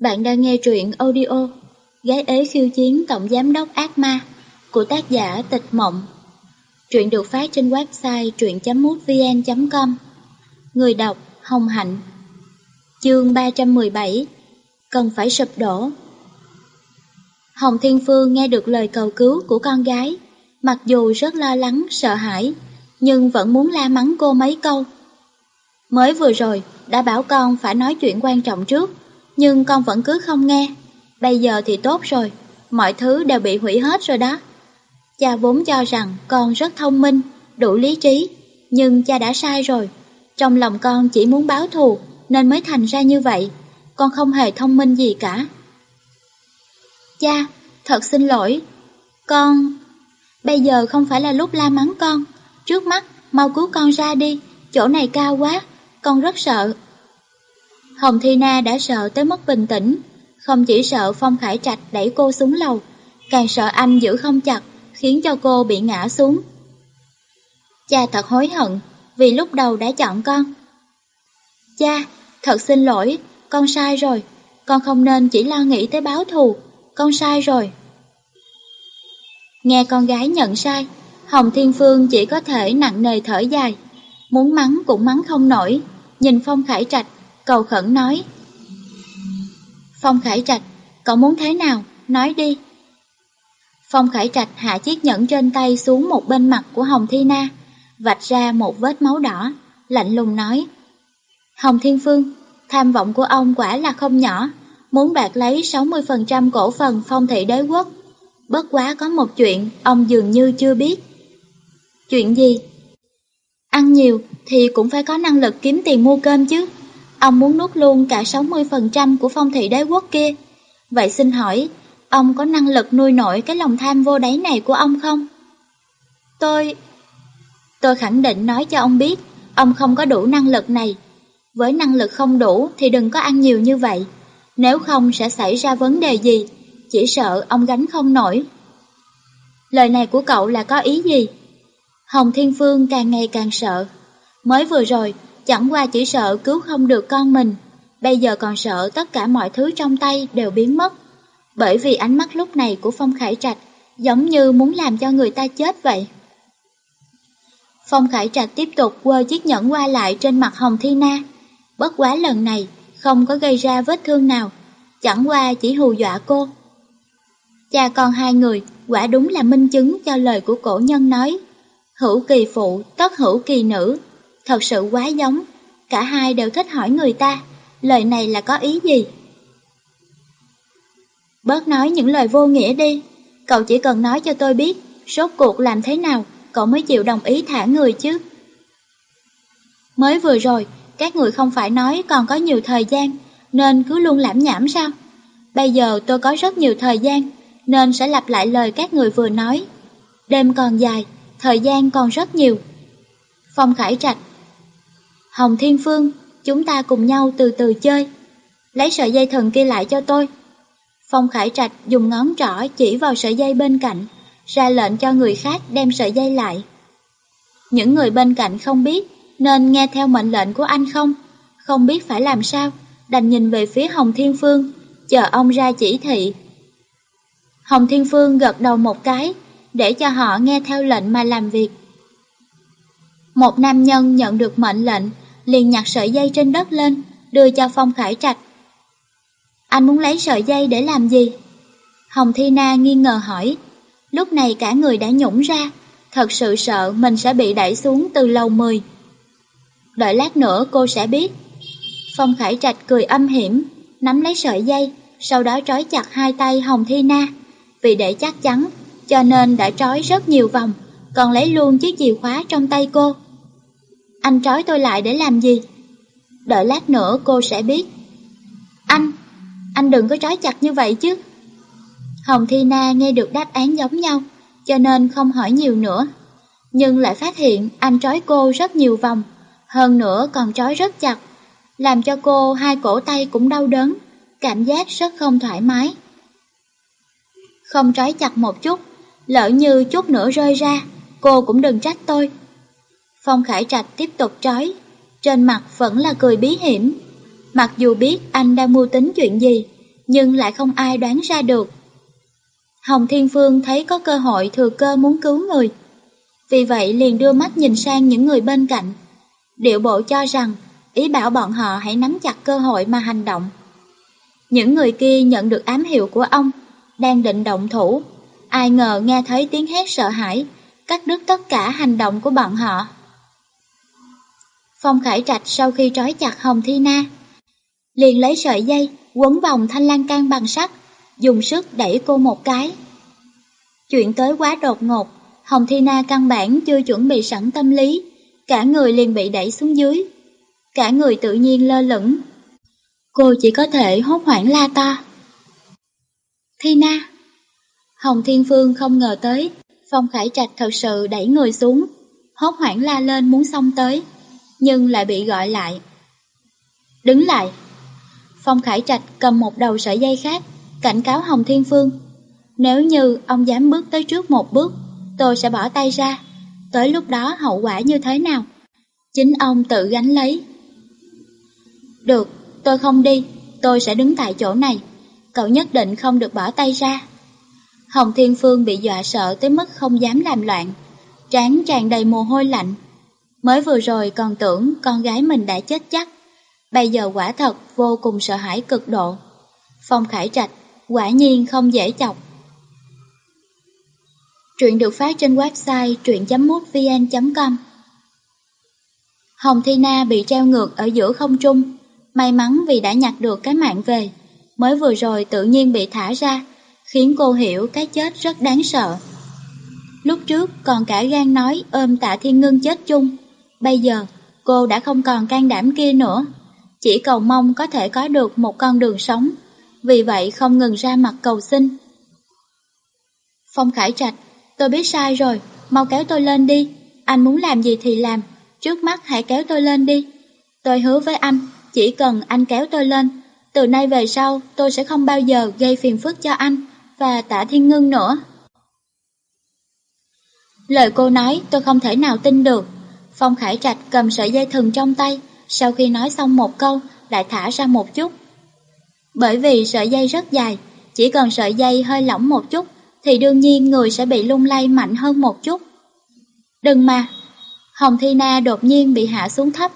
Bạn đang nghe truyện audio Gái ế khiêu chiến tổng giám đốc ác ma của tác giả Tịch Mộng. Truyện được phát trên website truyện.mútvn.com Người đọc Hồng Hạnh. Chương 317 Cần phải sụp đổ. Hồng Thiên Phương nghe được lời cầu cứu của con gái Mặc dù rất lo lắng, sợ hãi Nhưng vẫn muốn la mắng cô mấy câu. Mới vừa rồi đã bảo con phải nói chuyện quan trọng trước nhưng con vẫn cứ không nghe. Bây giờ thì tốt rồi, mọi thứ đều bị hủy hết rồi đó. Cha vốn cho rằng con rất thông minh, đủ lý trí, nhưng cha đã sai rồi. Trong lòng con chỉ muốn báo thù nên mới thành ra như vậy, con không hề thông minh gì cả. Cha, thật xin lỗi, con... Bây giờ không phải là lúc la mắng con, trước mắt mau cứu con ra đi, chỗ này cao quá, con rất sợ. Hồng Thi Na đã sợ tới mất bình tĩnh, không chỉ sợ Phong Khải Trạch đẩy cô xuống lầu, càng sợ anh giữ không chặt, khiến cho cô bị ngã xuống. Cha thật hối hận, vì lúc đầu đã chọn con. Cha, thật xin lỗi, con sai rồi, con không nên chỉ lo nghĩ tới báo thù, con sai rồi. Nghe con gái nhận sai, Hồng Thiên Phương chỉ có thể nặng nề thở dài, muốn mắng cũng mắng không nổi, nhìn Phong Khải Trạch cầu khẩn nói. Phong Khải Trạch, cậu muốn thế nào? Nói đi. Phong Khải Trạch hạ chiếc nhẫn trên tay xuống một bên mặt của Hồng Thi Na, vạch ra một vết máu đỏ, lạnh lùng nói. Hồng Thiên Phương, tham vọng của ông quả là không nhỏ, muốn đoạt lấy 60% cổ phần phong thị đế quốc. Bất quá có một chuyện ông dường như chưa biết. Chuyện gì? Ăn nhiều thì cũng phải có năng lực kiếm tiền mua cơm chứ. Ông muốn nuốt luôn cả 60% của phong thị đế quốc kia. Vậy xin hỏi, ông có năng lực nuôi nổi cái lòng tham vô đáy này của ông không? Tôi... Tôi khẳng định nói cho ông biết, ông không có đủ năng lực này. Với năng lực không đủ thì đừng có ăn nhiều như vậy. Nếu không sẽ xảy ra vấn đề gì, chỉ sợ ông gánh không nổi. Lời này của cậu là có ý gì? Hồng Thiên Phương càng ngày càng sợ. Mới vừa rồi, Chẳng qua chỉ sợ cứu không được con mình, bây giờ còn sợ tất cả mọi thứ trong tay đều biến mất. Bởi vì ánh mắt lúc này của Phong Khải Trạch giống như muốn làm cho người ta chết vậy. Phong Khải Trạch tiếp tục quơ chiếc nhẫn qua lại trên mặt Hồng Thi Na. Bất quá lần này không có gây ra vết thương nào, chẳng qua chỉ hù dọa cô. Cha con hai người quả đúng là minh chứng cho lời của cổ nhân nói. Hữu kỳ phụ, tất hữu kỳ nữ, thật sự quá giống, cả hai đều thích hỏi người ta, lời này là có ý gì? Bớt nói những lời vô nghĩa đi, cậu chỉ cần nói cho tôi biết, rốt cuộc làm thế nào, cậu mới chịu đồng ý thả người chứ. Mới vừa rồi, các người không phải nói còn có nhiều thời gian, nên cứ luôn lãm nhảm sao? Bây giờ tôi có rất nhiều thời gian, nên sẽ lặp lại lời các người vừa nói. Đêm còn dài, thời gian còn rất nhiều. Phong Khải Trạch Hồng Thiên Phương, chúng ta cùng nhau từ từ chơi. Lấy sợi dây thần kia lại cho tôi. Phong Khải Trạch dùng ngón trỏ chỉ vào sợi dây bên cạnh, ra lệnh cho người khác đem sợi dây lại. Những người bên cạnh không biết, nên nghe theo mệnh lệnh của anh không, không biết phải làm sao, đành nhìn về phía Hồng Thiên Phương, chờ ông ra chỉ thị. Hồng Thiên Phương gật đầu một cái, để cho họ nghe theo lệnh mà làm việc. Một nam nhân nhận được mệnh lệnh, liền nhặt sợi dây trên đất lên, đưa cho Phong Khải Trạch. Anh muốn lấy sợi dây để làm gì? Hồng Thi Na nghi ngờ hỏi. Lúc này cả người đã nhũng ra, thật sự sợ mình sẽ bị đẩy xuống từ lầu 10. Đợi lát nữa cô sẽ biết. Phong Khải Trạch cười âm hiểm, nắm lấy sợi dây, sau đó trói chặt hai tay Hồng Thi Na. Vì để chắc chắn, cho nên đã trói rất nhiều vòng, còn lấy luôn chiếc chìa khóa trong tay cô. Anh trói tôi lại để làm gì? Đợi lát nữa cô sẽ biết. Anh, anh đừng có trói chặt như vậy chứ. Hồng Thi Na nghe được đáp án giống nhau, cho nên không hỏi nhiều nữa. Nhưng lại phát hiện anh trói cô rất nhiều vòng, hơn nữa còn trói rất chặt, làm cho cô hai cổ tay cũng đau đớn, cảm giác rất không thoải mái. Không trói chặt một chút, lỡ như chút nữa rơi ra, cô cũng đừng trách tôi. Phong Khải Trạch tiếp tục trói, trên mặt vẫn là cười bí hiểm. Mặc dù biết anh đang mưu tính chuyện gì, nhưng lại không ai đoán ra được. Hồng Thiên Phương thấy có cơ hội thừa cơ muốn cứu người. Vì vậy liền đưa mắt nhìn sang những người bên cạnh. Điệu bộ cho rằng ý bảo bọn họ hãy nắm chặt cơ hội mà hành động. Những người kia nhận được ám hiệu của ông, đang định động thủ. Ai ngờ nghe thấy tiếng hét sợ hãi, cắt đứt tất cả hành động của bọn họ. Phong Khải Trạch sau khi trói chặt Hồng Thi Na, liền lấy sợi dây quấn vòng thanh lan can bằng sắt, dùng sức đẩy cô một cái. Chuyện tới quá đột ngột, Hồng Thi Na căn bản chưa chuẩn bị sẵn tâm lý, cả người liền bị đẩy xuống dưới. Cả người tự nhiên lơ lửng. Cô chỉ có thể hốt hoảng la to. Thi Na Hồng Thiên Phương không ngờ tới, Phong Khải Trạch thật sự đẩy người xuống, hốt hoảng la lên muốn xông tới, nhưng lại bị gọi lại. Đứng lại! Phong Khải Trạch cầm một đầu sợi dây khác, cảnh cáo Hồng Thiên Phương. Nếu như ông dám bước tới trước một bước, tôi sẽ bỏ tay ra. Tới lúc đó hậu quả như thế nào? Chính ông tự gánh lấy. Được, tôi không đi, tôi sẽ đứng tại chỗ này. Cậu nhất định không được bỏ tay ra. Hồng Thiên Phương bị dọa sợ tới mức không dám làm loạn. Trán tràn đầy mồ hôi lạnh. Mới vừa rồi còn tưởng con gái mình đã chết chắc. Bây giờ quả thật vô cùng sợ hãi cực độ. Phong Khải Trạch quả nhiên không dễ chọc. Truyện được phát trên website truyện.mútvn.com Hồng Thi Na bị treo ngược ở giữa không trung, may mắn vì đã nhặt được cái mạng về, mới vừa rồi tự nhiên bị thả ra, khiến cô hiểu cái chết rất đáng sợ. Lúc trước còn cả gan nói ôm tạ thiên ngưng chết chung, bây giờ cô đã không còn can đảm kia nữa, chỉ cầu mong có thể có được một con đường sống, vì vậy không ngừng ra mặt cầu xin. Phong Khải Trạch, tôi biết sai rồi, mau kéo tôi lên đi, anh muốn làm gì thì làm, trước mắt hãy kéo tôi lên đi. Tôi hứa với anh, chỉ cần anh kéo tôi lên, từ nay về sau tôi sẽ không bao giờ gây phiền phức cho anh và tạ thiên ngưng nữa. Lời cô nói tôi không thể nào tin được. Phong Khải Trạch cầm sợi dây thừng trong tay, sau khi nói xong một câu, lại thả ra một chút. Bởi vì sợi dây rất dài, chỉ cần sợi dây hơi lỏng một chút, thì đương nhiên người sẽ bị lung lay mạnh hơn một chút. Đừng mà! Hồng Thi Na đột nhiên bị hạ xuống thấp,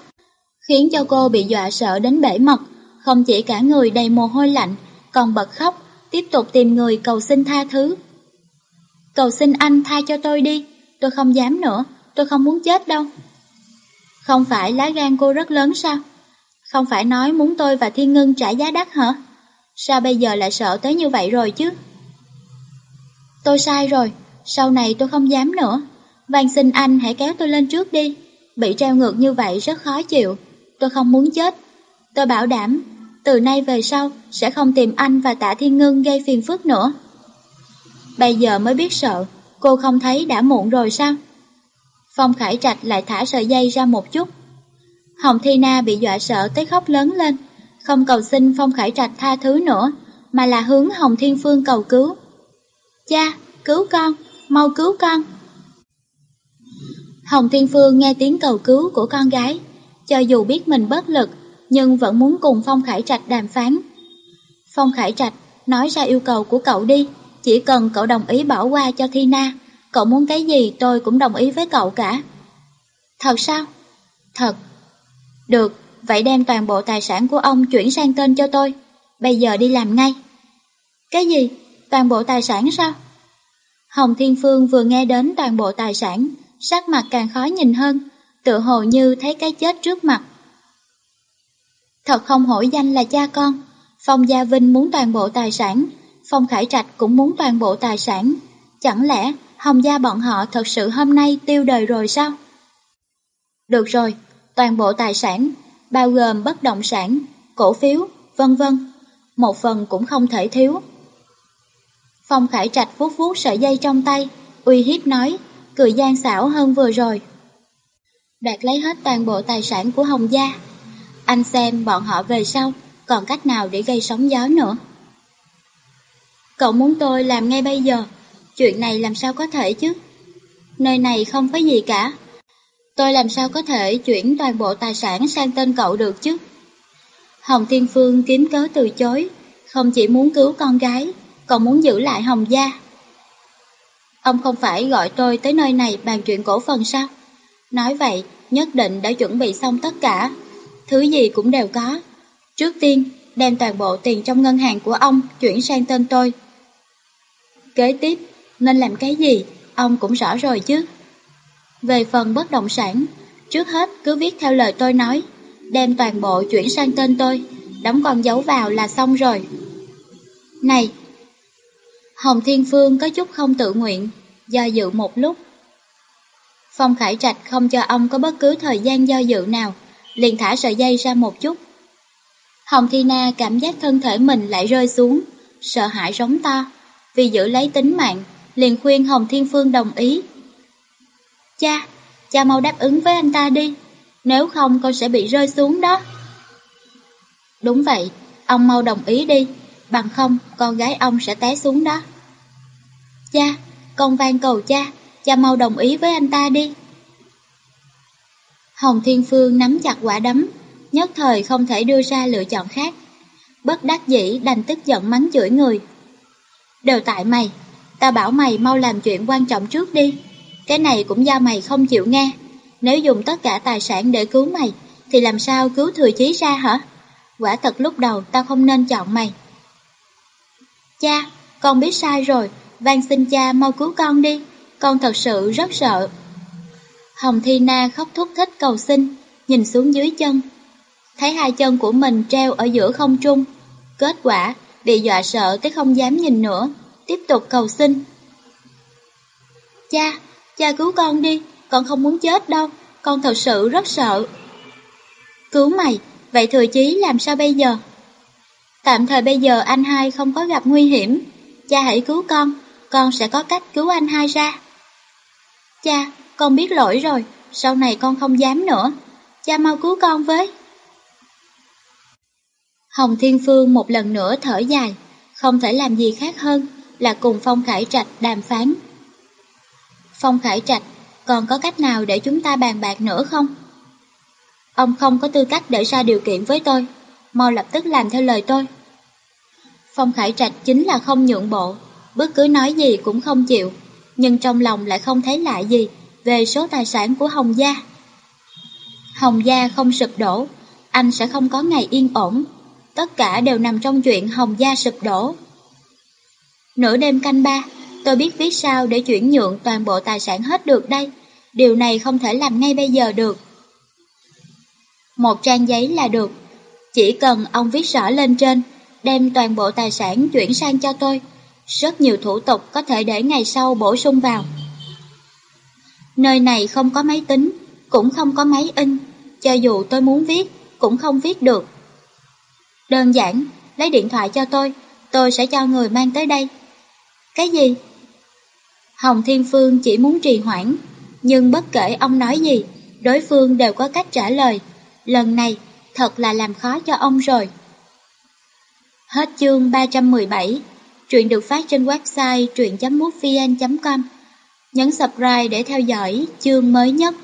khiến cho cô bị dọa sợ đến bể mật, không chỉ cả người đầy mồ hôi lạnh, còn bật khóc, tiếp tục tìm người cầu xin tha thứ. Cầu xin anh tha cho tôi đi, tôi không dám nữa, tôi không muốn chết đâu. Không phải lá gan cô rất lớn sao? Không phải nói muốn tôi và Thiên Ngân trả giá đắt hả? Sao bây giờ lại sợ tới như vậy rồi chứ? Tôi sai rồi, sau này tôi không dám nữa. Van xin anh hãy kéo tôi lên trước đi. Bị treo ngược như vậy rất khó chịu. Tôi không muốn chết. Tôi bảo đảm, từ nay về sau sẽ không tìm anh và tạ thiên ngưng gây phiền phức nữa. Bây giờ mới biết sợ, cô không thấy đã muộn rồi sao? Phong Khải Trạch lại thả sợi dây ra một chút. Hồng Thi Na bị dọa sợ tới khóc lớn lên, không cầu xin Phong Khải Trạch tha thứ nữa, mà là hướng Hồng Thiên Phương cầu cứu. Cha, cứu con, mau cứu con. Hồng Thiên Phương nghe tiếng cầu cứu của con gái, cho dù biết mình bất lực, nhưng vẫn muốn cùng Phong Khải Trạch đàm phán. Phong Khải Trạch nói ra yêu cầu của cậu đi, chỉ cần cậu đồng ý bỏ qua cho Thi Na, cậu muốn cái gì tôi cũng đồng ý với cậu cả. Thật sao? Thật. Được, vậy đem toàn bộ tài sản của ông chuyển sang tên cho tôi, bây giờ đi làm ngay. Cái gì? Toàn bộ tài sản sao? Hồng Thiên Phương vừa nghe đến toàn bộ tài sản, sắc mặt càng khó nhìn hơn, tự hồ như thấy cái chết trước mặt. Thật không hổ danh là cha con, Phong Gia Vinh muốn toàn bộ tài sản, Phong Khải Trạch cũng muốn toàn bộ tài sản. Chẳng lẽ Hồng Gia bọn họ thật sự hôm nay tiêu đời rồi sao? Được rồi, toàn bộ tài sản, bao gồm bất động sản, cổ phiếu, vân vân, một phần cũng không thể thiếu. Phong Khải Trạch vuốt vuốt sợi dây trong tay, uy hiếp nói, cười gian xảo hơn vừa rồi. Đoạt lấy hết toàn bộ tài sản của Hồng Gia. Anh xem bọn họ về sau, còn cách nào để gây sóng gió nữa. Cậu muốn tôi làm ngay bây giờ, chuyện này làm sao có thể chứ? Nơi này không có gì cả. Tôi làm sao có thể chuyển toàn bộ tài sản sang tên cậu được chứ? Hồng Thiên Phương kiếm cớ từ chối, không chỉ muốn cứu con gái, còn muốn giữ lại Hồng Gia. Ông không phải gọi tôi tới nơi này bàn chuyện cổ phần sao? Nói vậy, nhất định đã chuẩn bị xong tất cả. Thứ gì cũng đều có. Trước tiên, đem toàn bộ tiền trong ngân hàng của ông chuyển sang tên tôi. Kế tiếp, nên làm cái gì, ông cũng rõ rồi chứ. Về phần bất động sản, trước hết cứ viết theo lời tôi nói, đem toàn bộ chuyển sang tên tôi, đóng con dấu vào là xong rồi. Này! Hồng Thiên Phương có chút không tự nguyện, do dự một lúc. Phong Khải Trạch không cho ông có bất cứ thời gian do dự nào, liền thả sợi dây ra một chút. Hồng Thi Na cảm giác thân thể mình lại rơi xuống, sợ hãi rống to, vì giữ lấy tính mạng, liền khuyên Hồng Thiên Phương đồng ý. Cha, cha mau đáp ứng với anh ta đi, nếu không con sẽ bị rơi xuống đó. Đúng vậy, ông mau đồng ý đi, bằng không con gái ông sẽ té xuống đó. Cha, con van cầu cha, cha mau đồng ý với anh ta đi. Hồng Thiên Phương nắm chặt quả đấm, nhất thời không thể đưa ra lựa chọn khác. Bất đắc dĩ đành tức giận mắng chửi người. Đều tại mày, ta bảo mày mau làm chuyện quan trọng trước đi. Cái này cũng do mày không chịu nghe. Nếu dùng tất cả tài sản để cứu mày, thì làm sao cứu thừa chí ra hả? Quả thật lúc đầu ta không nên chọn mày. Cha, con biết sai rồi, van xin cha mau cứu con đi, con thật sự rất sợ. Hồng Thi Na khóc thúc thích cầu xin, nhìn xuống dưới chân. Thấy hai chân của mình treo ở giữa không trung, kết quả bị dọa sợ tới không dám nhìn nữa, tiếp tục cầu xin. Cha, cha cứu con đi, con không muốn chết đâu, con thật sự rất sợ. Cứu mày, vậy thừa chí làm sao bây giờ? Tạm thời bây giờ anh hai không có gặp nguy hiểm, cha hãy cứu con, con sẽ có cách cứu anh hai ra. Cha, con biết lỗi rồi, sau này con không dám nữa, cha mau cứu con với. Hồng Thiên Phương một lần nữa thở dài, không thể làm gì khác hơn là cùng Phong Khải Trạch đàm phán. Phong Khải Trạch, còn có cách nào để chúng ta bàn bạc nữa không? Ông không có tư cách để ra điều kiện với tôi, mau lập tức làm theo lời tôi. Phong Khải Trạch chính là không nhượng bộ, bất cứ nói gì cũng không chịu, nhưng trong lòng lại không thấy lạ gì về số tài sản của Hồng Gia. Hồng Gia không sụp đổ, anh sẽ không có ngày yên ổn, tất cả đều nằm trong chuyện Hồng Gia sụp đổ. Nửa đêm canh ba, tôi biết viết sao để chuyển nhượng toàn bộ tài sản hết được đây, điều này không thể làm ngay bây giờ được. Một trang giấy là được, chỉ cần ông viết rõ lên trên, đem toàn bộ tài sản chuyển sang cho tôi. Rất nhiều thủ tục có thể để ngày sau bổ sung vào. Nơi này không có máy tính, cũng không có máy in, cho dù tôi muốn viết, cũng không viết được. Đơn giản, lấy điện thoại cho tôi, tôi sẽ cho người mang tới đây. Cái gì? Hồng Thiên Phương chỉ muốn trì hoãn, nhưng bất kể ông nói gì, đối phương đều có cách trả lời. Lần này, thật là làm khó cho ông rồi. Hết chương 317, truyện được phát trên website truyện.mútvn.com. Nhấn subscribe để theo dõi chương mới nhất.